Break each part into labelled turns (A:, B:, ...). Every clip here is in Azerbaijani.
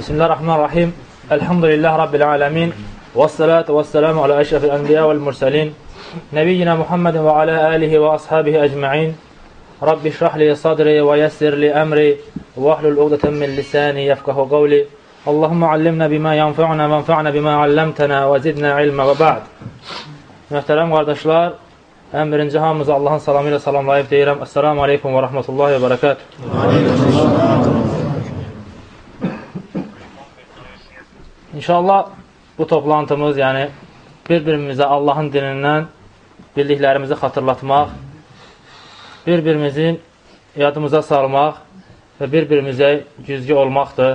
A: بسم الله الرحمن الرحيم. الحمد لله رب العالمين والصلاة والسلام على أشرف الأنبياء والمرسلين نبينا محمد وعلى آله وأصحابه أجمعين. رب اشرح لي صدري ويسر لي أمري واحلل عقدة من لساني يفقه قولي. اللهم علمنا بما ينفعنا وانفعنا بما علمتنا وزدنا علما. وبعد. Möhtərəm qardaşlar, ən birinci hamımızı Allahın salamı ilə salamlayıb deyirəm. Esselamu aleykum və rahmetullahi və bərəkət. İnşallah bu toplantımız, yəni bir-birimizə Allahın dinindən bildiklərimizi xatırlatmaq, bir-birimizin yadımıza salmaq və bir-birimizə güzgü olmaqdır.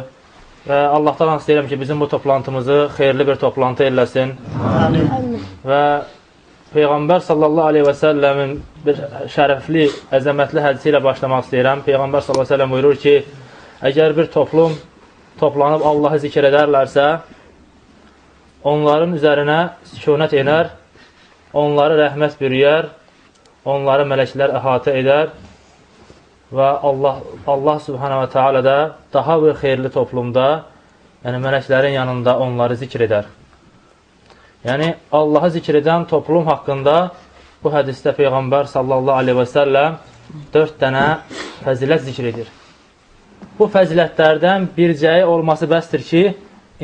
A: Və Allahdan istəyirəm ki, bizim bu toplantımızı xeyirli bir toplantı eləsin. Amin. Və Peyğəmbər sallallahu aleyhi və səlləmin bir şərəfli, əzəmətli hədisi ilə başlamaq istəyirəm. Peyğəmbər sallallahu aleyhi və səlləm buyurur ki, əgər bir toplum toplanıb Allahı zikr edərlərsə, onların üzərinə sükunət enər, onları rəhmət bürüyər, onları mələklər əhatə edər və Allah, Allah subhanə və teala da daha bir xeyirli toplumda, yəni mələklərin yanında onları zikr edər. Yəni, Allahı zikr edən toplum haqqında bu hədisdə Peyğəmbər sallallahu aleyhi və səlləm dörd dənə fəzilət zikr edir. Bu fəzilətlərdən bircəyi olması bəsdir ki,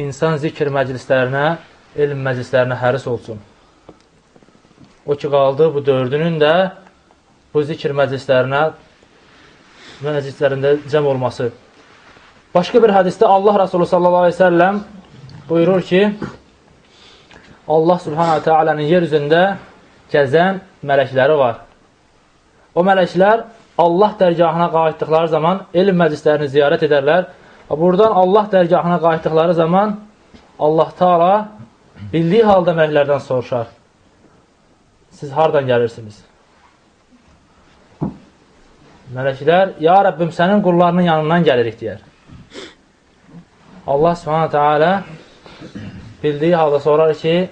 A: insan zikr məclislərinə, elm məclislərinə həris olsun. O ki, qaldı bu dördünün də bu zikr məclislərinə, məclislərində cəm olması. Başqa bir hədisdə Allah Rasulü sallallahu aleyhi ve selləm buyurur ki, Allah subhanahu teala'nın yer üzündə gəzən mələkləri var. O mələklər Allah dərgahına qayıtdıqları zaman elm məclislərini ziyarət edərlər. Buradan Allah dərgahına qayıtdıqları zaman Allah Taala bildiyi halda mələklərdən soruşar. Siz hardan gəlirsiniz? Mələklər, ya Rəbbim, sənin qullarının yanından gəlirik, deyər. Allah subhanə teala bildiyi halda sorar ki,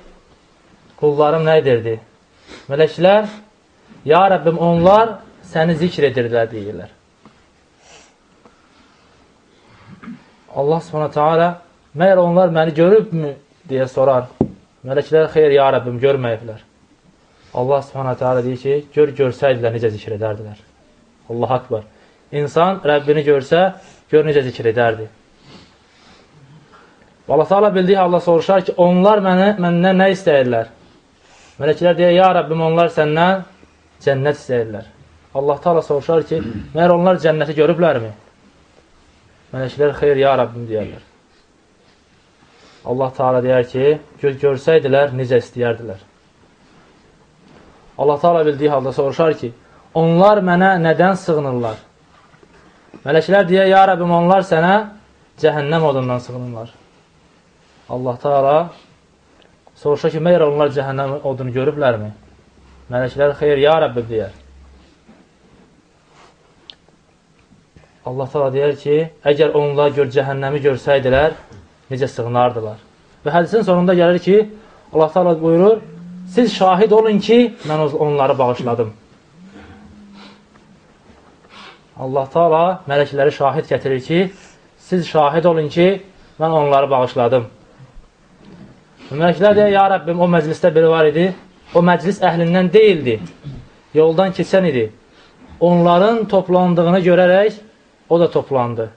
A: qullarım nə edirdi? Mələklər, ya Rəbbim, onlar səni zikr edirlər, deyirlər. Allah subhanə teala məyər onlar məni görübmü deyə sorar. Mələklər, xeyr, ya Rəbbim, görməyiblər. Allah subhanə teala deyir ki, gör, görsəydilər, necə zikr edərdilər. Allah akbar. İnsan Rəbbini görsə, gör, necə zikr edərdi. Allah Teala bildiyi Allah soruşar ki, onlar mənə, məndən nə istəyirlər? Mələklər deyə, ya Rəbbim, onlar səndən cənnət istəyirlər. Allah Taala soruşar ki, məyər onlar cənnəti görüblərmi? Mələklər xeyr ya Rəbbim deyərlər. Allah Taala deyər ki, gör görsəydilər necə istəyərdilər. Allah Taala bildiyi halda soruşar ki, onlar mənə nədən sığınırlar? Mələklər deyə, ya Rəbbim, onlar sənə cəhənnəm odundan sığınırlar. Allah Taala soruşar ki, məyər onlar cəhənnəm odunu görüblərmi? Mələklər xeyr, ya Rəbbim deyər. Allah təala deyər ki, əgər onlar gör cəhənnəmi görsəydilər, necə sığınardılar. Və hədisin sonunda gəlir ki, Allah təala buyurur, siz şahid olun ki, mən onları bağışladım. Allah təala mələkləri şahid gətirir ki, siz şahid olun ki, mən onları bağışladım. Mələklər deyir, ya Rəbbim, o məclisdə biri var idi, o məclis əhlindən deyildi, yoldan keçən idi. Onların toplandığını görərək o da toplandı.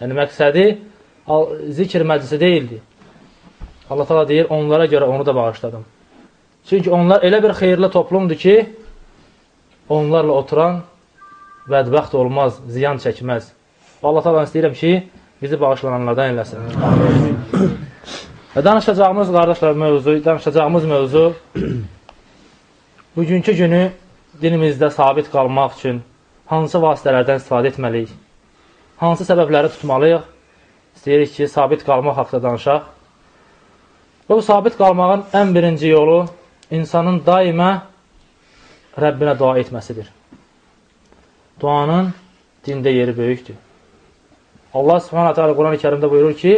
A: Yəni, məqsədi zikr məclisi deyildi. Allah tala deyir, onlara görə onu da bağışladım. Çünki onlar elə bir xeyirli toplumdur ki, onlarla oturan bədbəxt olmaz, ziyan çəkməz. Allah tala istəyirəm ki, bizi bağışlananlardan eləsin. Və danışacağımız, qardaşlar, mövzu, danışacağımız mövzu bugünkü günü dinimizdə sabit qalmaq üçün hansı vasitələrdən istifadə etməliyik? hansı səbəbləri tutmalıyıq? İstəyirik ki, sabit qalmaq haqda danışaq. Və bu sabit qalmağın ən birinci yolu insanın daimə Rəbbinə dua etməsidir. Duanın dində yeri böyükdür. Allah subhanətə alə Quran-ı kərimdə buyurur ki,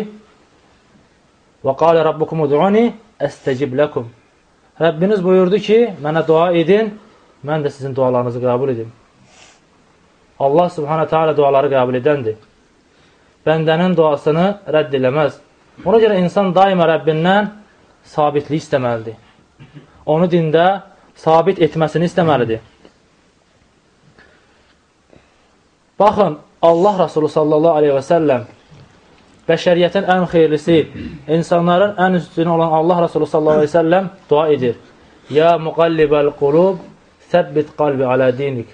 A: Və qalə Rabbukum ud'uni əstəcib ləkum. Rəbbiniz buyurdu ki, mənə dua edin, mən də sizin dualarınızı qəbul edim. Allah subhanə teala duaları qəbul edəndir. Bəndənin duasını rədd eləməz. Ona görə insan daima Rəbbindən sabitlik istəməlidir. Onu dində sabit etməsini istəməlidir. Baxın, Allah Rasulü sallallahu aleyhi və səlləm bəşəriyyətin ən xeyirlisi, insanların ən üstünü olan Allah Rasulü sallallahu aleyhi və səlləm dua edir. Ya muqallibəl qulub, səbbit qalbi alə dinik.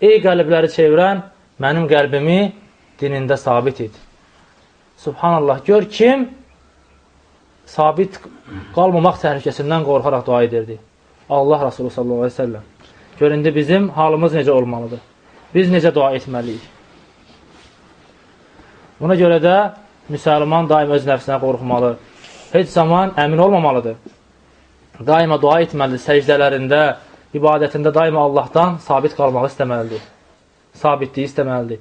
A: Ey qəlbləri çevirən, mənim qəlbimi dinində sabit et. Subhanallah, gör kim sabit qalmamaq təhlükəsindən qorxaraq dua edirdi. Allah Rasulü sallallahu aleyhi ve sellem. Gör, indi bizim halımız necə olmalıdır? Biz necə dua etməliyik? Buna görə də müsəlman daim öz nəfsinə qorxmalı. Heç zaman əmin olmamalıdır. Daima dua etməlidir. Səcdələrində, ibadətində daima Allahdan sabit qalmağı istəməlidir. Sabitliyi istəməlidir.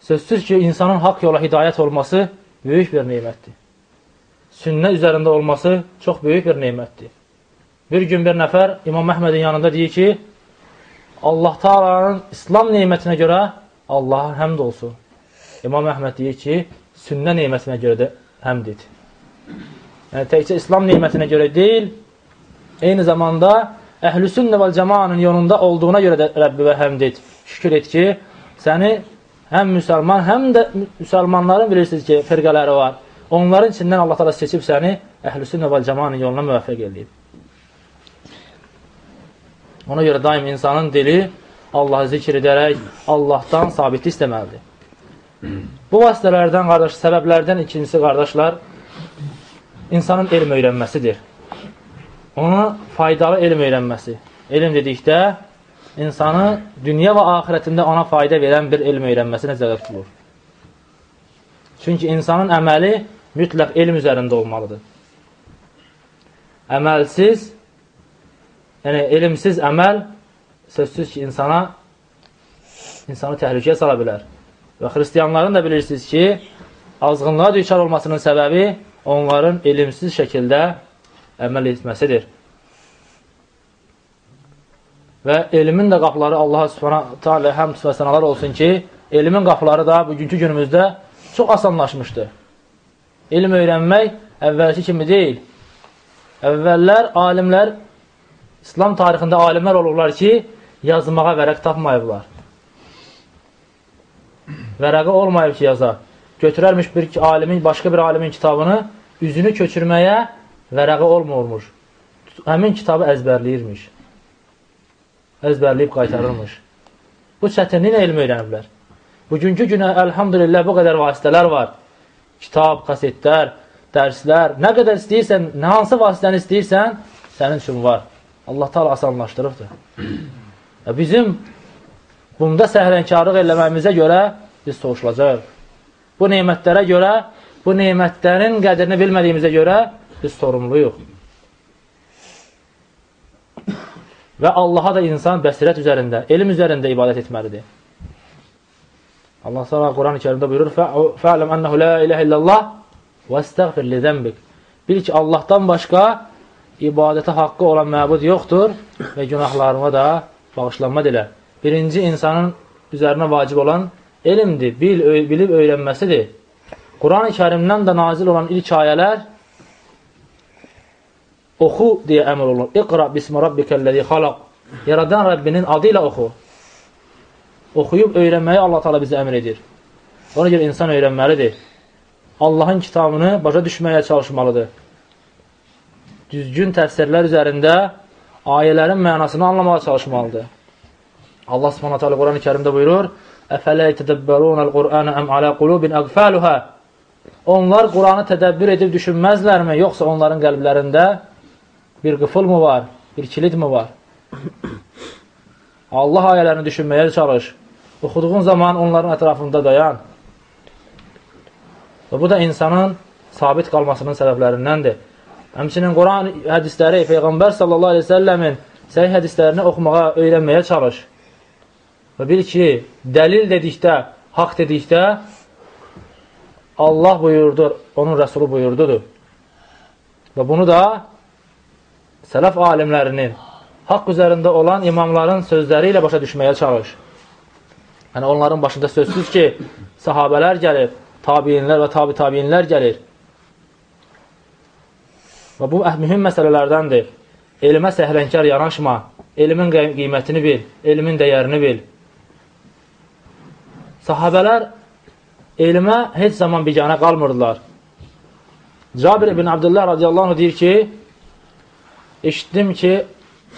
A: Sözsüz ki, insanın haqq yola hidayət olması böyük bir neymətdir. Sünnə üzərində olması çox böyük bir neymətdir. Bir gün bir nəfər İmam Əhmədin yanında deyir ki, Allah Taalanın İslam neymətinə görə Allaha həmd olsun. İmam Əhməd deyir ki, sünnə neymətinə görə də həmd et. Yəni, təkcə İslam neymətinə görə deyil, eyni zamanda əhl-i sünnə və cəmanın yolunda olduğuna görə də Rəbbivə həmd et. Şükür et ki, səni həm müsəlman, həm də müsəlmanların bilirsiniz ki, firqələri var. Onların içindən Allah təala seçib səni əhl-i sünnə və cəmanın yoluna müvəffəq edib. Ona görə daim insanın dili Allahı zikr edərək Allahdan sabitlik istəməlidir. Bu vasitələrdən, qardaş, səbəblərdən ikincisi, qardaşlar, insanın elm öyrənməsidir. Onu faydalı elm öyrənməsi. Elm dedikdə, insanı dünya və ahirətində ona fayda verən bir elm öyrənməsi nəzərdə tutulur. Çünki insanın əməli mütləq elm üzərində olmalıdır. Əməlsiz Yəni, elmsiz əməl sözsüz ki, insana insanı təhlükəyə sala bilər. Və xristiyanların da bilirsiniz ki, azğınlığa düçar olmasının səbəbi onların elmsiz şəkildə əməl etməsidir. Və elmin də qapıları Allah subhanahu teala həmd və sənalar olsun ki, elmin qapıları da bugünkü günümüzdə çox asanlaşmışdır. Elm öyrənmək əvvəlki kimi deyil. Əvvəllər alimlər İslam tarixində alimlər olurlar ki, yazmağa vərəq tapmayıblar. Vərəqi olmayıb ki, yaza. Götürərmiş bir alimin, başqa bir alimin kitabını üzünü köçürməyə vərəqi olmurmuş. Həmin kitabı əzbərləyirmiş. Əzbərləyib qaytarırmış. Bu çətinliklə elm öyrəniblər. Bugünkü günə, əlhamdülillah, bu qədər vasitələr var. Kitab, kasetlər, dərslər, nə qədər istəyirsən, nə hansı vasitəni istəyirsən, sənin üçün var. Allah taala asanlaşdırıbdır. Bizim bunda səhrənkarlıq eləməyimizə görə biz soruşulacaq. Bu nemətlərə görə, bu nemətlərin qədrini bilmədiyimizə görə biz sorumluyuq. Və Allaha da insan bəsirət üzərində, elm üzərində ibadət etməlidir. Allah Teala Quran-ı Kərimdə buyurur: "Fa'lam ennehu la ilahe illallah və estəğfir li zənbik." Bil ki, Allahdan başqa ibadətə haqqı olan məbud yoxdur və günahlarına da bağışlanma dilə. Birinci insanın üzərinə vacib olan elmdir, bil, bilib öyrənməsidir. Quran-ı kərimdən də nazil olan ilk ayələr oxu deyə əmr olunur. İqra bismi rabbikəlləzi xalaq. Yaradan Rəbbinin adı ilə oxu. Oxuyub öyrənməyi Allah Taala bizə əmr edir. Ona görə insan öyrənməlidir. Allahın kitabını başa düşməyə çalışmalıdır düzgün təfsirlər üzərində ayələrin mənasını anlamağa çalışmalıdır. Allah Subhanahu taala Quran-ı Kərimdə buyurur: "Əfələ yetədəbbərunəl Qur'ana em alə qulubin əqfaluha?" Onlar Quranı tədəbbür edib düşünməzlərmi, yoxsa onların qəlblərində bir qıfıl mı var, bir kilit mi var? Allah ayələrini düşünməyə çalış. Oxuduğun zaman onların ətrafında dayan. Və bu da insanın sabit qalmasının səbəblərindəndir. Həmçinin Quran hədisləri, Peyğəmbər sallallahu aleyhi ve səlləmin səhih hədislərini oxumağa, öyrənməyə çalış. Və bil ki, dəlil dedikdə, haqq dedikdə Allah buyurdur, onun rəsulu buyurdudur. Və bunu da sələf alimlərinin, haqq üzərində olan imamların sözləri ilə başa düşməyə çalış. Yəni, onların başında sözsüz ki, sahabələr gəlir, tabiyinlər və tabi tabiyinlər gəlir. Və bu mühüm məsələlərdəndir. Elmə səhrənkar yanaşma, elmin qiymətini bil, elmin dəyərini bil. Sahabələr elmə heç zaman biganə qalmırdılar. Cabir ibn Abdullah radiyallahu anh deyir ki, eşitdim ki,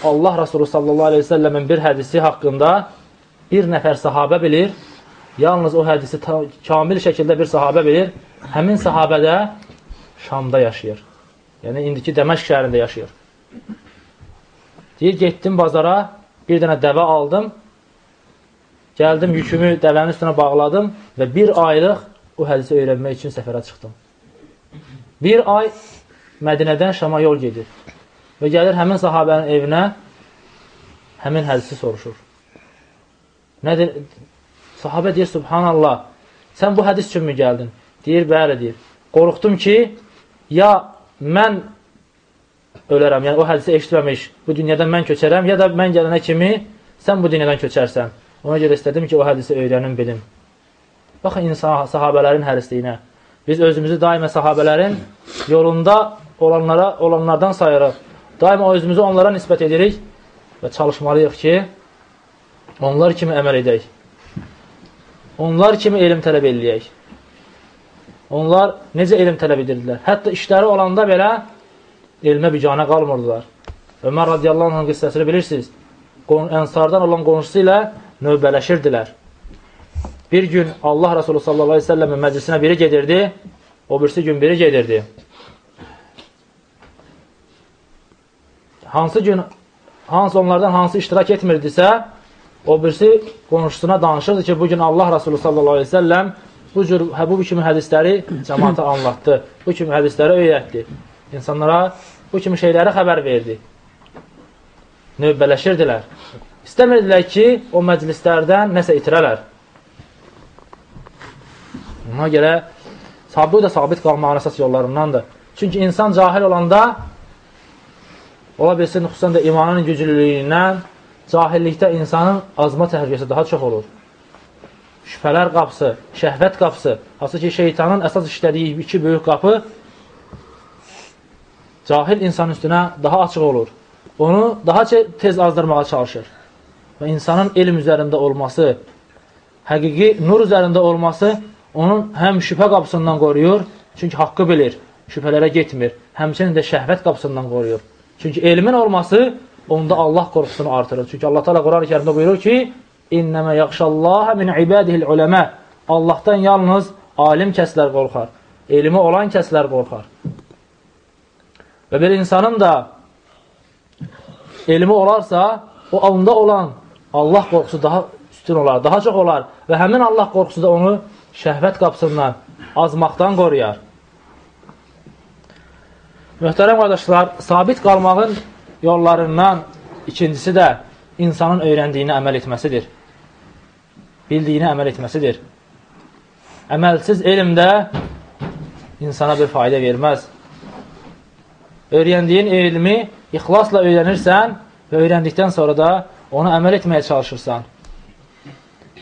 A: Allah Resulü sallallahu aleyhi ve sellemin bir hədisi haqqında bir nəfər sahabə bilir, yalnız o hədisi kamil şəkildə bir sahabə bilir, həmin sahabədə Şamda yaşayır. Yəni, indiki Dəməşq şəhərində yaşayır. Deyir, getdim bazara, bir dənə dəvə aldım, gəldim, yükümü dəvənin üstünə bağladım və bir aylıq o hədisi öyrənmək üçün səfərə çıxdım. Bir ay Mədinədən Şama yol gedir və gəlir həmin sahabənin evinə, həmin hədisi soruşur. Nədir? Sahabə deyir, subhanallah, sən bu hədis üçünmü gəldin? Deyir, bəli, deyir. Qorxdum ki, ya mən ölərəm, yəni o hədisi eşitməmiş, bu dünyadan mən köçərəm, ya da mən gələnə kimi sən bu dünyadan köçərsən. Ona görə istədim ki, o hədisi öyrənim, bilim. Baxın, insan, sahabələrin hərisliyinə. Biz özümüzü daimə sahabələrin yolunda olanlara, olanlardan sayırıq. Daima özümüzü onlara nisbət edirik və çalışmalıyıq ki, onlar kimi əməl edək. Onlar kimi elm tələb eləyək. Onlar necə elm tələb edirdilər? Hətta işləri olanda belə elmə bicanə qalmırdılar. Ömər radiyallahu anh qissəsini bilirsiniz. Ənsardan olan qonşusu ilə növbələşirdilər. Bir gün Allah Resulü sallallahu aleyhi ve sellemin məclisinə biri gedirdi, o birisi gün biri gedirdi. Hansı gün, hansı onlardan hansı iştirak etmirdisə, o birisi qonşusuna danışırdı ki, bugün Allah Resulü sallallahu aleyhi ve sellem bu, cür, hə, bu kimi hədisləri cəmaata anlattı, bu kimi hədisləri öyrətdi. İnsanlara bu kimi şeyləri xəbər verdi. Növbələşirdilər. İstəmirdilər ki, o məclislərdən nəsə itirələr. Ona görə bu da sabit qalmağın əsas yollarındandır. Çünki insan cahil olanda ola bilsin, xüsusən də imanın güclülüyündən cahillikdə insanın azma təhlükəsi daha çox olur. Şübhələr qapısı, şəhvət qapısı, hansı ki, şeytanın əsas işlədiyi iki böyük qapı cahil insan üstünə daha açıq olur. Onu daha tez azdırmağa çalışır. Və insanın elm üzərində olması, həqiqi nur üzərində olması onun həm şübhə qapısından qoruyur, çünki haqqı bilir, şübhələrə getmir. Həmçinin də şəhvət qapısından qoruyur. Çünki elmin olması onda Allah qorxusunu artırır. Çünki Allah Teala Quran-ı Kərimdə buyurur ki: "İnnəmə yaxşallaha min ibadihil uləmə." Allahdan yalnız alim kəslər qorxar. Elmi olan kəslər qorxar. Və bir insanın da elmi olarsa, o onda olan Allah qorxusu daha üstün olar, daha çox olar və həmin Allah qorxusu da onu şəhvət qapısından, azmaqdan qoruyar. Möhtərəm qardaşlar, sabit qalmağın yollarından ikincisi də insanın öyrəndiyini əməl etməsidir. Bildiyini əməl etməsidir. Əməlsiz elmdə insana bir fayda verməz. Öyrəndiyin elmi ixlasla öyrənirsən və öyrəndikdən sonra da onu əməl etməyə çalışırsan.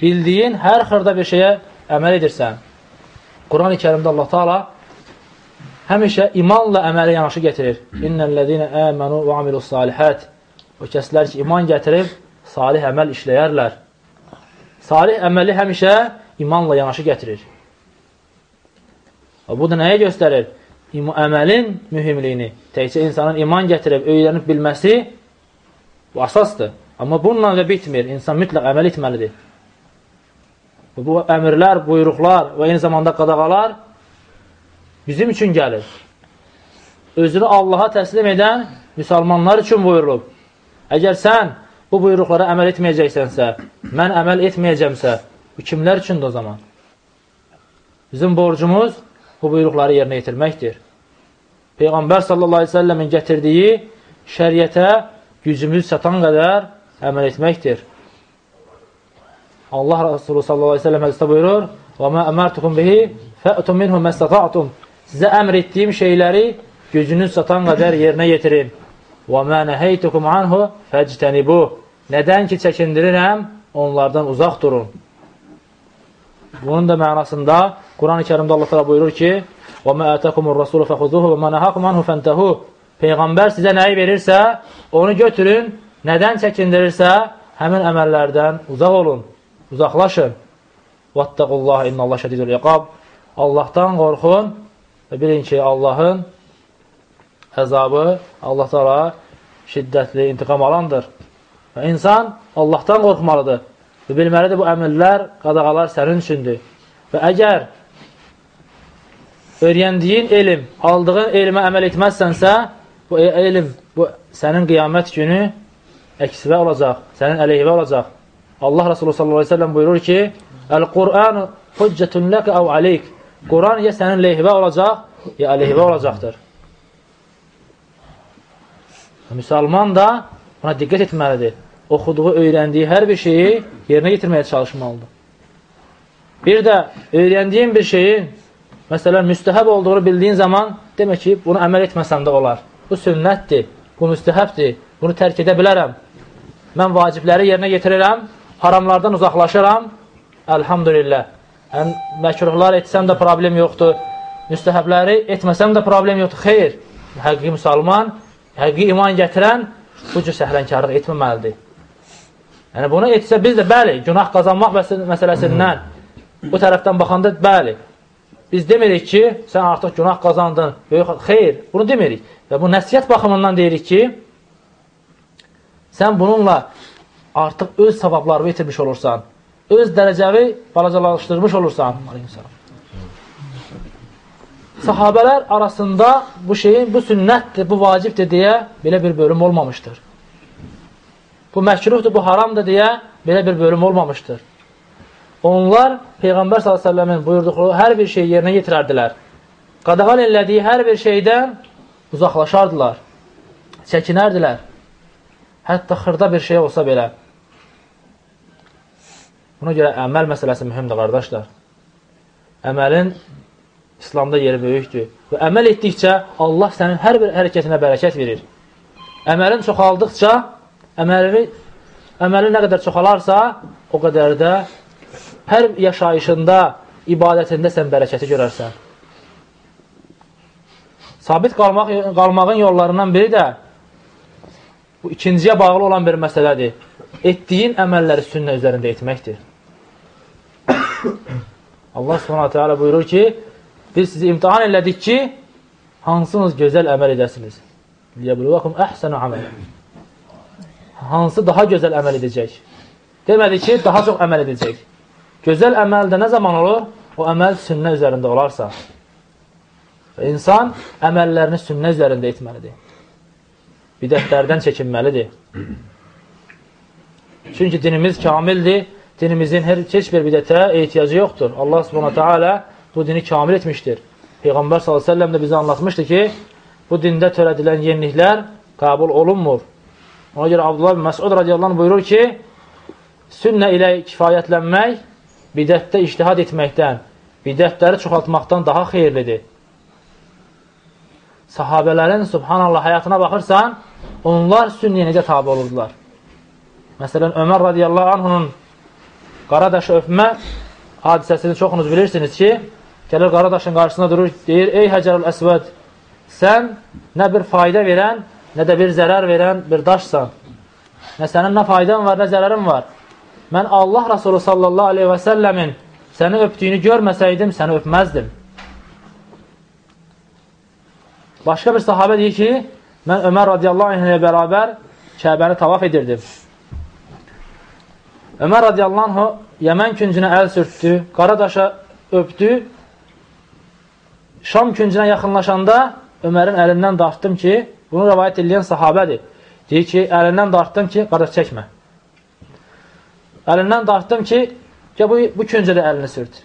A: Bildiyin hər xırda bir şeyə əməl edirsən, Quran-ı kərimdə Allah Taala həmişə imanla əmələ yanaşı gətirir. İnnellezine amanu və amilus salihat. O kəslər ki, iman gətirib salih əməl işləyərlər. Salih əməli həmişə imanla yanaşı gətirir. Və bu da nəyə göstərir? Əməlin mühümliyini, təkcə insanın iman gətirib, öyrənib bilməsi bu əsasdır. Amma bununla da bitmir. İnsan mütləq əməl etməlidir bu əmirlər, buyruqlar və eyni zamanda qadağalar bizim üçün gəlir. Özünü Allaha təslim edən müsəlmanlar üçün buyurulub. Əgər sən bu buyruqlara əməl etməyəcəksənsə, mən əməl etməyəcəmsə, bu kimlər üçündür o zaman? Bizim borcumuz bu buyruqları yerinə yetirməkdir. Peyğəmbər sallallahu aleyhi ve səlləmin gətirdiyi şəriətə gücümüz çatan qədər əməl etməkdir. Allah Resulü sallallahu aleyhi ve sellem hədisdə buyurur Və mə əmərtukum bihi fə'tum minhum məstəta'tum Sizə əmr etdiyim şeyləri gücünüz satan qədər yerinə yetirin. Və mə nəhəytukum anhu fəctənibu Nədən ki çəkindirirəm, onlardan uzaq durun. Bunun da mənasında Quran-ı kərimdə Allah təala buyurur ki: "Və mə ətəkumur rasulu fəxuzuhu və mə nəhakum anhu fəntehu." Peyğəmbər sizə nəyi verirsə, onu götürün. Nədən çəkindirirsə, həmin əməllərdən uzaq olun, uzaqlaşın. Vattaqullaha innallaha şədidul iqab. Allahdan qorxun və bilin ki, Allahın əzabı Allah təala şiddətli intiqam alandır. Və insan Allahdan qorxmalıdır. Və bilməlidir, bu əmrlər, qadağalar sənin üçündür. Və əgər öyrəndiyin elm, aldığın elmə əməl etməzsənsə, bu elm bu sənin qiyamət günü əksivə olacaq, sənin əleyhivə olacaq. Allah Resulü sallallahu aleyhi ve sellem buyurur ki, Əl-Qur'an hüccətun ləkə əv aleyk. Quran ya sənin leyhivə olacaq, ya əleyhivə olacaqdır. Müsəlman da buna diqqət etməlidir. Oxuduğu, öyrəndiyi hər bir şeyi yerinə yetirməyə çalışmalıdır. Bir də öyrəndiyin bir şeyin, məsələn, müstəhəb olduğunu bildiyin zaman, demək ki, bunu əməl etməsəm də olar. Bu sünnətdir, bu müstəhəbdir, bunu tərk edə bilərəm. Mən vacibləri yerinə yetirirəm, haramlardan uzaqlaşıram, əlhamdülillah. Həm məkruhlar etsəm də problem yoxdur, müstəhəbləri etməsəm də problem yoxdur. Xeyr, həqiqi müsəlman həqiqi iman gətirən bu cür səhlənkarlıq etməməlidir. Yəni, bunu etsə biz də, bəli, günah qazanmaq məsələsindən bu tərəfdən baxanda, bəli, biz demirik ki, sən artıq günah qazandın, böyük, xeyr, bunu demirik. Və bu nəsiyyət baxımından deyirik ki, sən bununla artıq öz savablarını itirmiş olursan, öz dərəcəvi balacalaşdırmış olursan. Sahabələr arasında bu şeyin, bu sünnətdir, bu vacibdir deyə belə bir bölüm olmamışdır. Bu məkruhdur, bu haramdır deyə belə bir bölüm olmamışdır. Onlar Peyğəmbər s.ə.v-in buyurduqları hər bir şeyi yerinə yetirərdilər. Qadağan elədiyi hər bir şeydən uzaqlaşardılar, çəkinərdilər. Hətta xırda bir şey olsa belə. Buna görə əməl məsələsi mühümdür, qardaşlar. Əməlin İslamda yeri böyükdür. Və əməl etdikcə Allah sənin hər bir hərəkətinə bərəkət verir. Əməlin çoxaldıqca, əməli, əməli nə qədər çoxalarsa, o qədər də hər yaşayışında, ibadətində sən bərəkəti görərsən. Sabit qalmaq, qalmağın yollarından biri də bu ikinciyə bağlı olan bir məsələdir. Etdiyin əməlləri sünnə üzərində etməkdir. Allah subhanətə alə buyurur ki, Biz sizi imtihan elədik ki, hansınız gözəl əməl edəsiniz. Liyəbluvakum əhsənu əməl. Hansı daha gözəl əməl edəcək? Demədi ki, daha çox əməl edəcək. Gözəl əməl də nə zaman olur? O əməl sünnə üzərində olarsa. Və insan əməllərini sünnə üzərində etməlidir. Bidətlərdən çəkinməlidir. Çünki dinimiz kamildir. Dinimizin hər, heç bir bidətə ehtiyacı yoxdur. Allah subhanətə alə bu dini kamil etmişdir. Peyğəmbər s.ə.v də bizə anlatmışdı ki, bu dində törədilən yeniliklər qəbul olunmur. Ona görə Abdullah bin Məsud radiyallahu anh buyurur ki, sünnə ilə kifayətlənmək bidətdə iştihad etməkdən, bidətləri çoxaltmaqdan daha xeyirlidir. Sahabələrin, subhanallah, həyatına baxırsan, onlar sünniyə necə tabi olurdular? Məsələn, Ömər radiyallahu anhunun Qaradaşı öpmə hadisəsini çoxunuz bilirsiniz ki, Gəlir Qaradaşın qarşısında durur, deyir, ey Həcərül Əsvəd, sən nə bir fayda verən, nə də bir zərər verən bir daşsan. Nə sənin nə faydan var, nə zərərin var. Mən Allah Rasulü sallallahu aleyhi və səlləmin səni öpdüyünü görməsəydim, səni öpməzdim. Başqa bir sahabə deyir ki, mən Ömər radiyallahu anh ilə bərabər Kəbəni tavaf edirdim. Ömər radiyallahu Yəmən küncünə əl sürtdü, Qaradaşa öpdü Şam küncünə yaxınlaşanda Ömərin əlindən dartdım ki, bunu rəvayət edən sahabədir. Deyir ki, əlindən dartdım ki, qardaş çəkmə. Əlindən dartdım ki, ki bu, bu küncədə əlini sürt.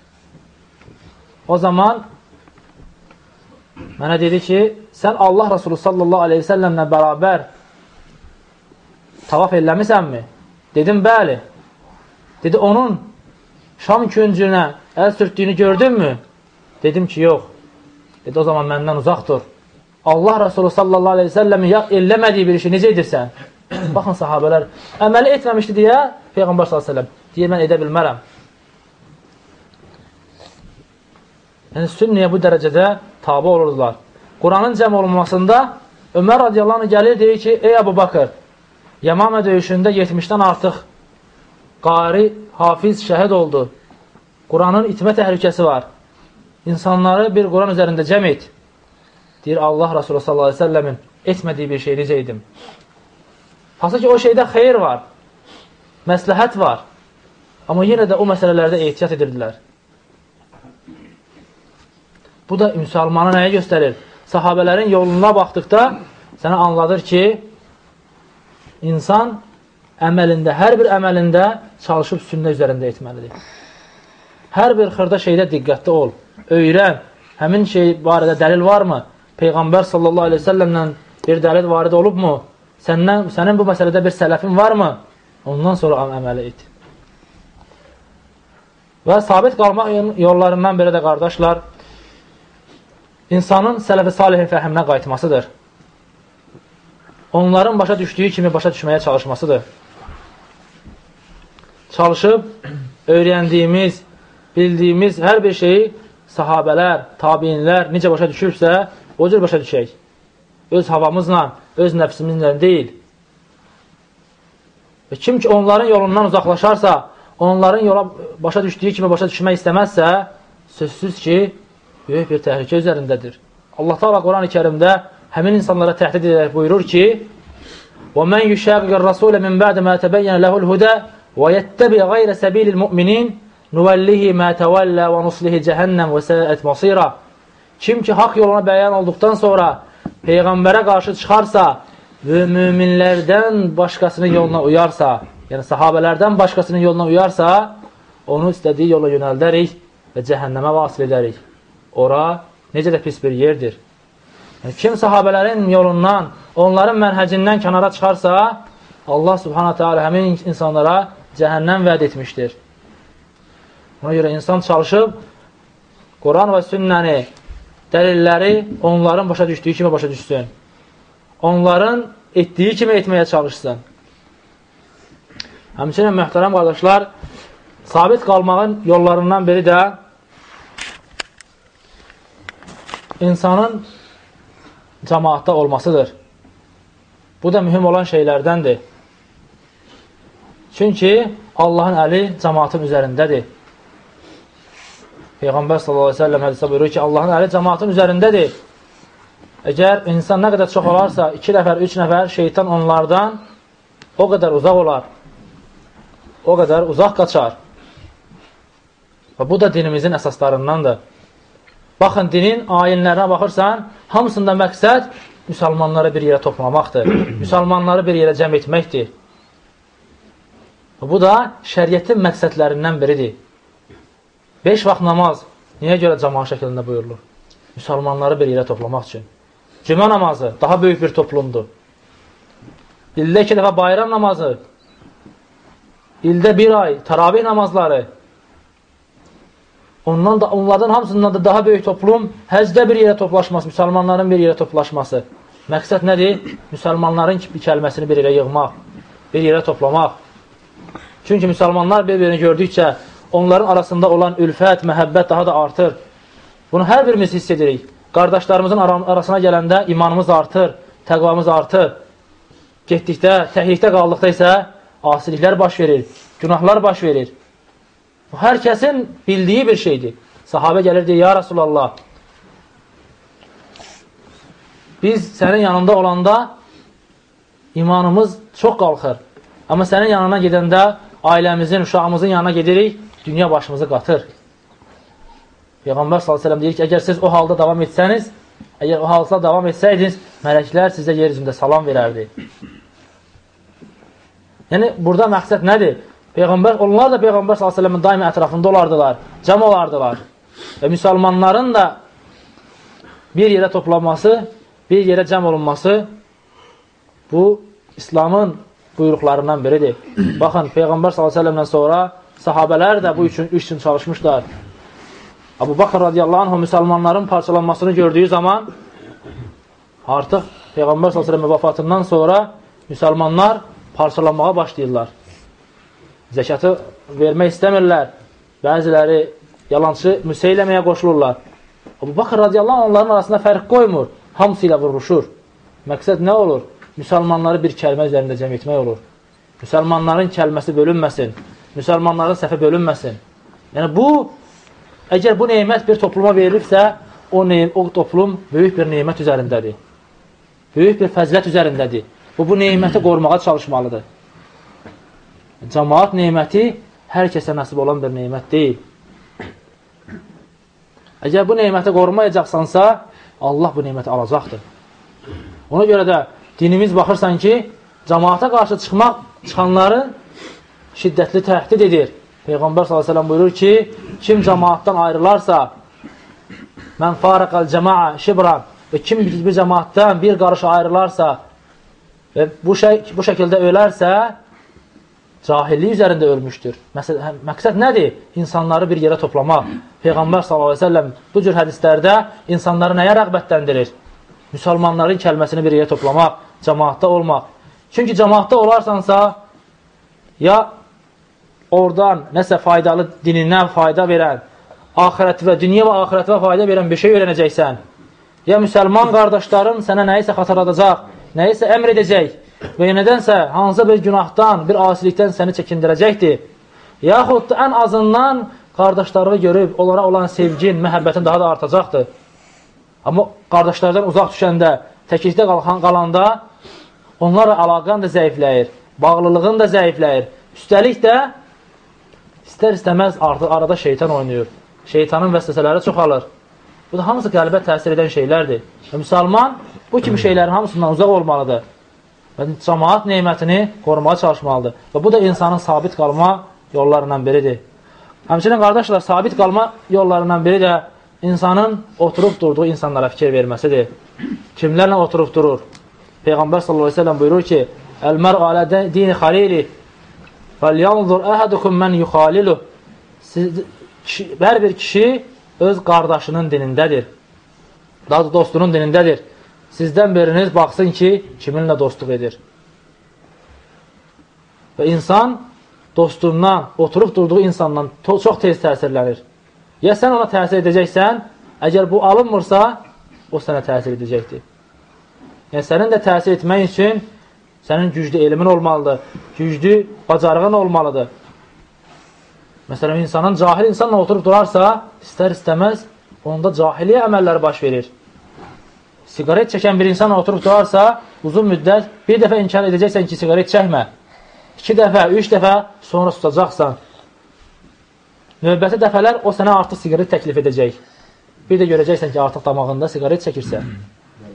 A: O zaman mənə dedi ki, sən Allah Rasulü sallallahu aleyhi ve səlləmlə bərabər tavaf eləmisənmi? Dedim, bəli. Dedi, onun Şam küncünə əl sürtdüyünü gördünmü? Dedim ki, yox. Dedi, o zaman məndən uzaq dur. Allah Resulü sallallahu aleyhi ve səlləmin ya eləmədiyi bir işi necə edirsən? Baxın, sahabələr, əməli etməmişdi deyə Peyğəmbər sallallahu aleyhi ve səlləm deyir, mən edə bilmərəm. Yəni, sünniyə bu dərəcədə tabi olurdular. Quranın cəm olunmasında Ömər radiyallahu anh gəlir, deyir ki, ey Əbu Bakır, Yəmamə döyüşündə 70-dən artıq qari, hafiz, şəhid oldu. Quranın itmə təhlükəsi var. İnsanları bir Quran üzərində cəm et. Deyir, Allah Rasulü sallallahu aleyhi ve sellemin etmədiyi bir şey necə edim? Hansı ki, o şeydə xeyir var, məsləhət var. Amma yenə də o məsələlərdə ehtiyat edirdilər. Bu da müsəlmanı nəyə göstərir? Sahabələrin yoluna baxdıqda sənə anladır ki, insan əməlində, hər bir əməlində çalışıb sünnə üzərində etməlidir. Hər bir xırda şeydə diqqətli ol, öyrən, həmin şey barədə dəlil varmı? Peyğəmbər sallallahu aleyhi ve səlləmlə bir dəlil varid olubmu? Səndən, sənin bu məsələdə bir sələfin varmı? Ondan sonra əməli et. Və sabit qalmaq yollarından biri də qardaşlar, insanın sələf-i salihin fəhəminə qayıtmasıdır. Onların başa düşdüyü kimi başa düşməyə çalışmasıdır. Çalışıb, öyrəndiyimiz, bildiyimiz hər bir şeyi sahabələr, tabinlər necə başa düşürsə, o cür başa düşək. Öz havamızla, öz nəfsimizlə deyil. Və kim ki onların yolundan uzaqlaşarsa, onların yola başa düşdüyü kimi başa düşmək istəməzsə, sözsüz ki, böyük bir təhlükə üzərindədir. Allah Taala Quran-ı Kərimdə həmin insanlara təhdid edərək buyurur ki: "Və men yushaqiqir rasule min ba'di ma tabayyana lehu'l huda və yettabi ghayra sabilil mu'minin nuvallihi ma tawalla və nuslihi cəhənnəm və sa'at masira." Kim ki haqq yoluna bəyan olduqdan sonra peyğəmbərə qarşı çıxarsa və möminlərdən başqasının yoluna uyarsa, yəni sahabələrdən başqasının yoluna uyarsa, onu istədiyi yola yönəldərik və cəhənnəmə vasil edərik ora necə də pis bir yerdir. Kim sahabələrin yolundan, onların mənhəcindən kənara çıxarsa, Allah subhanətə alə həmin insanlara cəhənnəm vəd etmişdir. Ona görə insan çalışıb, Quran və sünnəni, dəlilləri onların başa düşdüyü kimi başa düşsün. Onların etdiyi kimi etməyə çalışsın. Həmçinin mühtərəm qardaşlar, sabit qalmağın yollarından biri də insanın cəmaatda olmasıdır. Bu da mühüm olan şeylərdəndir. Çünki Allahın əli cəmaatın üzərindədir. Peyğəmbər sallallahu əleyhi və səlləm hədisdə buyurur ki, Allahın əli cəmaatın üzərindədir. Əgər insan nə qədər çox olarsa, 2 nəfər, 3 nəfər, şeytan onlardan o qədər uzaq olar. O qədər uzaq qaçar. Və bu da dinimizin əsaslarındandır. Baxın, dinin ayinlərinə baxırsan, hamısında məqsəd müsəlmanları bir yerə toplamaqdır. müsəlmanları bir yerə cəm etməkdir. Bu da şəriyyətin məqsədlərindən biridir. Beş vaxt namaz niyə görə cəmaat şəklində buyurulur? Müsəlmanları bir yerə toplamaq üçün. Cümə namazı daha böyük bir toplumdur. İldə iki dəfə bayram namazı, ildə bir ay taravih namazları, Ondan da onlardan hamısından da daha böyük toplum həcdə bir yerə toplaşması, müsəlmanların bir yerə toplaşması. Məqsəd nədir? Müsəlmanların kəlməsini bir yerə yığmaq, bir yerə toplamaq. Çünki müsəlmanlar bir-birini gördükcə onların arasında olan ülfət, məhəbbət daha da artır. Bunu hər birimiz hiss edirik. Qardaşlarımızın arasına gələndə imanımız artır, təqvamız artır. Getdikdə, təhlikdə qaldıqda isə asiliklər baş verir, günahlar baş verir. Bu, hər kəsin bildiyi bir şeydir. Sahabə gəlir deyir, ya Rasulallah, biz sənin yanında olanda imanımız çox qalxır. Amma sənin yanına gedəndə ailəmizin, uşağımızın yanına gedirik, dünya başımızı qatır. Peyğəmbər s.ə.v deyir ki, əgər siz o halda davam etsəniz, əgər o halda davam etsəydiniz, mələklər sizə yer üzündə salam verərdi. Yəni, burada məqsəd nədir? Peyğəmbər, onlar da Peyğəmbər s.ə.v-in daimi ətrafında olardılar, cəm olardılar. Və müsəlmanların da bir yerə toplanması, bir yerə cəm olunması bu, İslamın buyruqlarından biridir. Baxın, Peyğəmbər s.ə.v-dən sonra sahabələr də bu üçün, üç üçün çalışmışlar. Abu Bakır radiyallahu anh müsəlmanların parçalanmasını gördüyü zaman artıq Peyğəmbər s.ə.v vəfatından sonra müsəlmanlar parçalanmağa başlayırlar zəkatı vermək istəmirlər. Bəziləri yalançı müseyləməyə qoşulurlar. Abu Bakır radiyallahu anh, onların arasında fərq qoymur. Hamısı ilə vuruşur. Məqsəd nə olur? Müsəlmanları bir kəlmə üzərində cəm etmək olur. Müsəlmanların kəlməsi bölünməsin. Müsəlmanların səhvi bölünməsin. Yəni bu, əgər bu neymət bir topluma verilibsə, o, o toplum böyük bir neymət üzərindədir. Böyük bir fəzilət üzərindədir. Bu, bu neyməti qorumağa çalışmalıdır. Cəmaat neyməti hər kəsə nəsib olan bir neymət deyil. Əgər bu neyməti qorumayacaqsansa, Allah bu neyməti alacaqdır. Ona görə də dinimiz baxırsan ki, cəmaata qarşı çıxmaq, çıxanların şiddətli təhdid edir. Peyğəmbər s.ə.v buyurur ki, kim cəmaatdan ayrılarsa, mən farəqəl cəmaa şibran və kim bir cəmaatdan bir qarış ayrılarsa və bu, şey, bu şəkildə ölərsə, cahillik üzərində ölmüşdür. Məsəl, hə, məqsəd nədir? İnsanları bir yerə toplamaq. Peyğəmbər s.ə.v bu cür hədislərdə insanları nəyə rəğbətləndirir? Müsəlmanların kəlməsini bir yerə toplamaq, cəmaatda olmaq. Çünki cəmaatda olarsansa, ya oradan nəsə faydalı dinindən fayda verən, axirət və dünya və axirətə fayda verən bir şey öyrənəcəksən. Ya müsəlman qardaşların sənə nəyisə xatırladacaq, nəyisə əmr edəcək və ya nədənsə hansısa bir günahdan, bir asilikdən səni çəkindirəcəkdir. Yaxud da ən azından qardaşlarını görüb onlara olan sevgin, məhəbbətin daha da artacaqdır. Amma qardaşlardan uzaq düşəndə, təklikdə qalanda onlarla əlaqən də zəifləyir, bağlılığın da zəifləyir. Üstəlik də istər-istəməz artıq arada şeytan oynayır. Şeytanın vəsvəsələri çoxalır. Bu da hamısı qəlbə təsir edən şeylərdir. Müsəlman bu kimi şeylərin hamısından uzaq olmalıdır və cəmaat neymətini qorumağa çalışmalıdır. Və bu da insanın sabit qalma yollarından biridir. Həmçinin qardaşlar, sabit qalma yollarından biri də insanın oturub durduğu insanlara fikir verməsidir. Kimlərlə oturub durur? Peyğəmbər sallallahu əleyhi və səlləm buyurur ki: "Əl-mər'u alə dini xalili fəlyanzur ahadukum men yuxalilu." Siz hər bir kişi öz qardaşının dinindədir. Daha da dostunun dinindədir. Sizdən biriniz baxsın ki, kiminlə dostluq edir. Və insan dostundan, oturub durduğu insandan çox tez təsirlənir. Ya sən ona təsir edəcəksən, əgər bu alınmırsa, o sənə təsir edəcəkdir. Yəni, sənin də təsir etmək üçün sənin güclü elmin olmalıdır, güclü bacarığın olmalıdır. Məsələn, insanın cahil insanla oturub durarsa, istər-istəməz onda cahiliyə əməlləri baş verir. Siqaret çəkən bir insan oturub durarsa, uzun müddət bir dəfə inkar edəcəksən ki, siqaret çəkmə. İki dəfə, üç dəfə sonra susacaqsan. Növbəti dəfələr o sənə artıq siqaret təklif edəcək. Bir də görəcəksən ki, artıq damağında siqaret çəkirsə.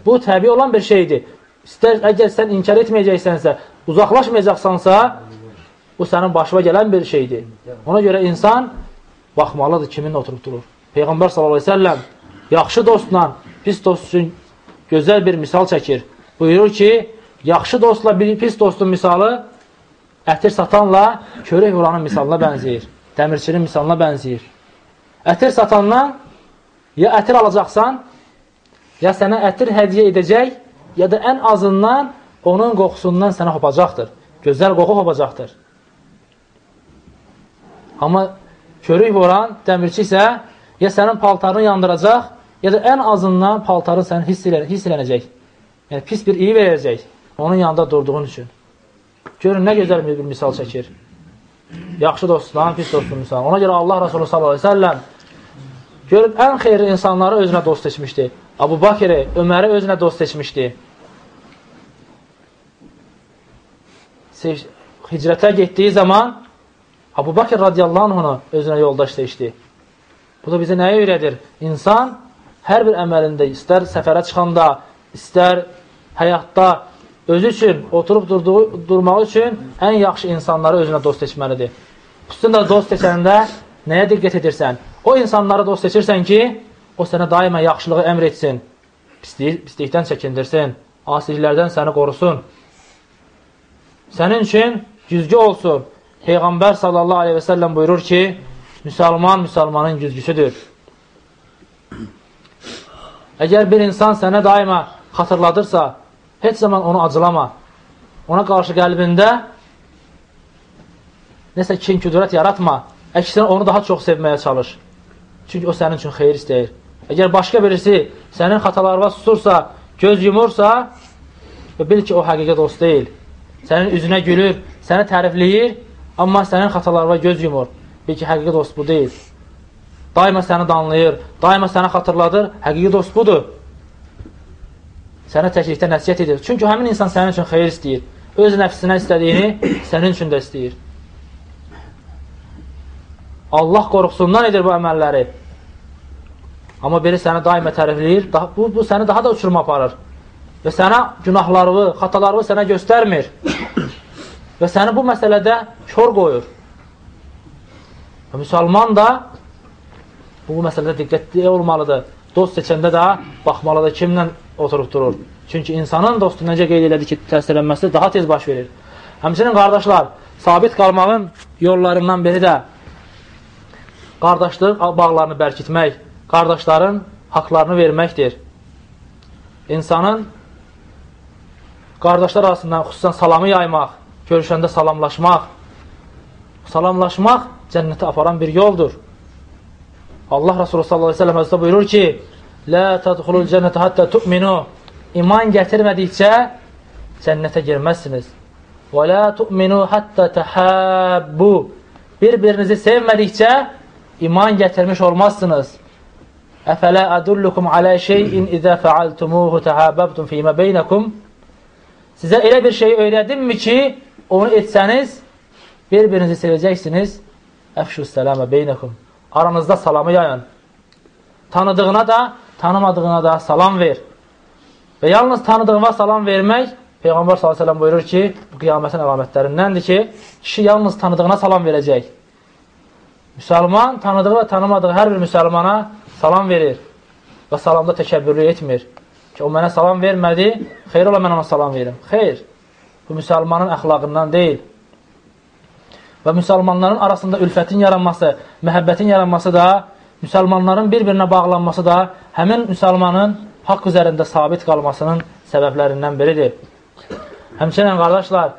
A: Bu təbii olan bir şeydir. İstər, əgər sən inkar etməyəcəksənsə, uzaqlaşmayacaqsansa, bu sənin başına gələn bir şeydir. Ona görə insan baxmalıdır kiminlə oturub durur. Peyğəmbər s.ə.v yaxşı dostla pis dost üçün gözəl bir misal çəkir. Buyurur ki, yaxşı dostla bir pis dostun misalı ətir satanla körək vuranın misalına bənzəyir. Dəmirçinin misalına bənzəyir. Ətir satandan ya ətir alacaqsan, ya sənə ətir hədiyə edəcək, ya da ən azından onun qoxusundan sənə hopacaqdır. Gözəl qoxu hopacaqdır. Amma körük vuran dəmirçi isə ya sənin paltarını yandıracaq, ya da ən azından paltarın sənin hiss, ilə, hiss elənəcək. Yəni, pis bir iyi verəcək onun yanında durduğun üçün. Görün, nə gözəl bir misal çəkir. Yaxşı dostdan, pis dostun misal. Ona görə Allah Rasulü s.ə.v görün, ən xeyri insanları özünə dost seçmişdi. Abu Bakiri, Öməri özünə dost seçmişdi. Hicrətə getdiyi zaman Abu Bakir radiyallahu anhunu özünə yoldaş seçdi. Bu da bizə nəyə öyrədir? İnsan hər bir əməlində, istər səfərə çıxanda, istər həyatda özü üçün, oturub durduğu, durmaq üçün ən yaxşı insanları özünə dost seçməlidir. Xüsusən də dost seçəndə nəyə diqqət edirsən? O insanları dost seçirsən ki, o sənə daima yaxşılığı əmr etsin, pislik, pislikdən çəkindirsin, asiliklərdən səni qorusun. Sənin üçün güzgü olsun. Peyğəmbər sallallahu aleyhi və səlləm buyurur ki, müsəlman müsəlmanın güzgüsüdür. Əgər bir insan sənə daima xatırladırsa, heç zaman onu acılama. Ona qarşı qəlbində nəsə kin-küdurət yaratma. Əksinə onu daha çox sevməyə çalış. Çünki o sənin üçün xeyir istəyir. Əgər başqa birisi sənin xatalarına susursa, göz yumursa, bil ki, o həqiqət dost deyil. Sənin üzünə gülür, səni tərifləyir, amma sənin xatalarına göz yumur. Bil ki, həqiqət dost bu deyil. Daima səni danlayır, daima səni xatırladır, həqiqi dost budur. Sənə təklikdə nəsiyyət edir. Çünki həmin insan sənin üçün xeyir istəyir. Öz nəfsinə istədiyini sənin üçün də istəyir. Allah qorxusundan edir bu əməlləri. Amma biri səni daima tərifləyir, bu, bu səni daha da uçuruma aparır. Və sənə günahlarını, xatalarını sənə göstərmir. Və səni bu məsələdə kör qoyur. Və müsəlman da bu məsələdə diqqətli olmalıdır. Dost seçəndə də baxmalıdır kimlə oturub durur. Çünki insanın dostu necə qeyd elədi ki, təsirlənməsi daha tez baş verir. Həmçinin qardaşlar, sabit qalmağın yollarından biri də qardaşlıq bağlarını bərkitmək, qardaşların haqlarını verməkdir. İnsanın qardaşlar arasından xüsusən salamı yaymaq, görüşəndə salamlaşmaq, salamlaşmaq cənnətə aparan bir yoldur. Allah Resulü sallallahu aleyhi ve sellem buyurur ki, Lə tədxulul cənnətə həttə tu'minu İman gətirmədikcə cənnətə girməzsiniz. Və lə tu'minu həttə təhəbbu Bir-birinizi sevmədikcə iman gətirmiş olmazsınız. Əfələ ədullukum alə şeyin izə fəaltumuhu təhəbəbtum fīmə beynəkum Sizə elə bir şey öyrədimmi ki, onu etsəniz, bir-birinizi sevəcəksiniz. Əfşus sələmə beynəkum Aranızda salamı yayın. Tanıdığına da, tanımadığına da salam ver. Və yalnız tanıdığına salam vermək, Peyğəmbər s.ə.v buyurur ki, bu qiyamətin əlamətlərindəndir ki, kişi yalnız tanıdığına salam verəcək. Müsəlman tanıdığı və tanımadığı hər bir müsəlmana salam verir və salamda təkəbbürlü etmir. Ki, o mənə salam vermədi, xeyr ola mən ona salam verim. Xeyr, bu müsəlmanın əxlaqından deyil və müsəlmanların arasında ülfətin yaranması, məhəbbətin yaranması da, müsəlmanların bir-birinə bağlanması da həmin müsəlmanın haqq üzərində sabit qalmasının səbəblərindən biridir. Həmçinin, qardaşlar,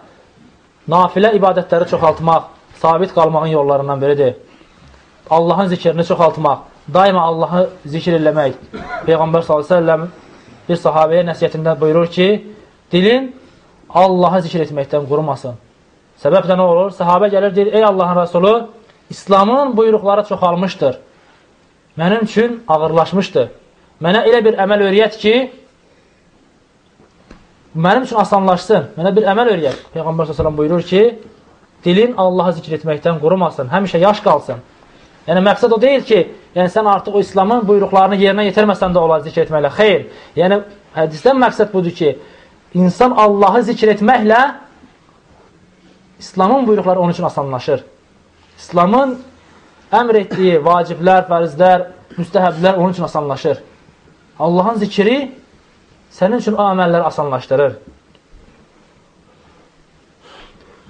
A: nafilə ibadətləri çoxaltmaq, sabit qalmağın yollarından biridir. Allahın zikrini çoxaltmaq, daima Allahı zikr eləmək. Peyğəmbər s.ə.v bir sahabəyə nəsiyyətində buyurur ki, dilin Allahı zikr etməkdən qurumasın. Səbəb də nə olur? Səhabə gəlir, deyir, ey Allahın Rəsulu, İslamın buyruqları çoxalmışdır. Mənim üçün ağırlaşmışdır. Mənə elə bir əməl öyrət ki, mənim üçün asanlaşsın. Mənə bir əməl öyrət. Peyğəmbər s.ə.v buyurur ki, dilin Allahı zikr etməkdən qurumasın, həmişə yaş qalsın. Yəni, məqsəd o deyil ki, yəni sən artıq o İslamın buyruqlarını yerinə yetirməsən də olar zikr etməklə. Xeyr, yəni hədisdən məqsəd budur ki, insan Allahı zikr etməklə İslamın buyruqları onun üçün asanlaşır. İslamın əmr etdiyi vaciblər, fərzlər, müstəhəblər onun üçün asanlaşır. Allahın zikri sənin üçün o əməlləri asanlaşdırır.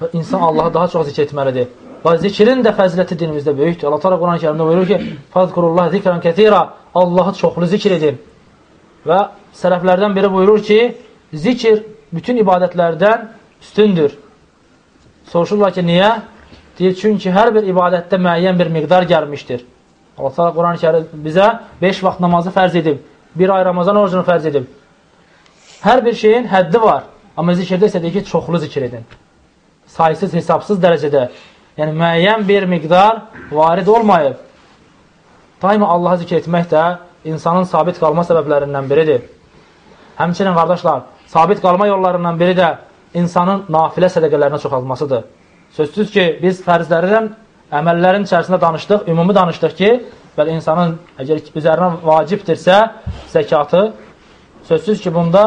A: Və insan Allahı daha çox zikr etməlidir. Və zikrin də fəziləti dinimizdə böyükdür. Allah Teala Quran-ı Kərimdə buyurur ki: "Fəzkurullah zikran ketira." Allahı çoxlu zikr edin. Və sələflərdən biri buyurur ki, zikr bütün ibadətlərdən üstündür. Soruşurlar ki, niyə? Deyir, çünki hər bir ibadətdə müəyyən bir miqdar gəlmişdir. Allah Teala Quran-ı Kərim bizə 5 vaxt namazı fərz edib, bir ay Ramazan orucunu fərz edib. Hər bir şeyin həddi var. Amma zikirdə isə deyir ki, çoxlu zikir edin. Saysız, hesabsız dərəcədə. Yəni, müəyyən bir miqdar varid olmayıb. Daima Allahı zikr etmək də insanın sabit qalma səbəblərindən biridir. Həmçinin, qardaşlar, sabit qalma yollarından biri də insanın nafilə sədəqələrinə çoxalmasıdır. Sözsüz ki, biz fərzlərdən əməllərin içərisində danışdıq, ümumi danışdıq ki, bəli insanın əgər üzərinə vacibdirsə, zəkatı, sözsüz ki, bunda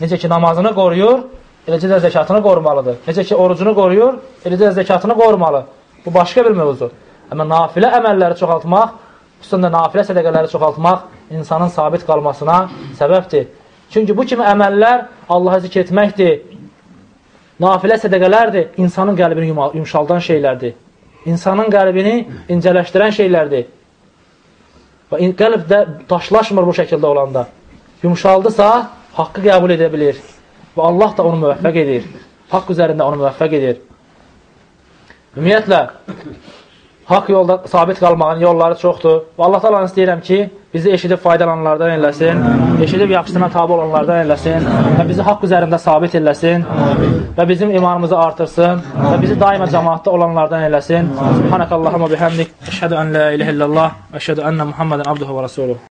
A: necə ki, namazını qoruyur, eləcə də zəkatını qorumalıdır. Necə ki, orucunu qoruyur, eləcə də zəkatını qorumalı. Bu başqa bir mövzu. Amma nafilə əməlləri çoxaltmaq, xüsusən də nafilə sədəqələri çoxaltmaq insanın sabit qalmasına səbəbdir. Çünki bu kimi əməllər Allah'a zikr etməkdir, nafilə sədəqələrdir, insanın qəlbini yumşaldan şeylərdir. İnsanın qəlbini incələşdirən şeylərdir. Və qəlb də daşlaşmır bu şəkildə olanda. Yumşaldısa, haqqı qəbul edə bilir. Və Allah da onu müvəffəq edir. Haqq üzərində onu müvəffəq edir. Ümumiyyətlə, haqq yolda sabit qalmağın yolları çoxdur. Və Allah Taala'dan istəyirəm ki, bizi eşidib faydalananlardan eləsin, eşidib yaxşısına tabe olanlardan eləsin və bizi haqq üzərində sabit eləsin və bizim imanımızı artırsın və bizi daima cəmaatda olanlardan eləsin. Subhanakallahumma bihamdik, əşhədu an la ilahe illallah və əşhədu enne Muhammeden abduhu və rasuluhu.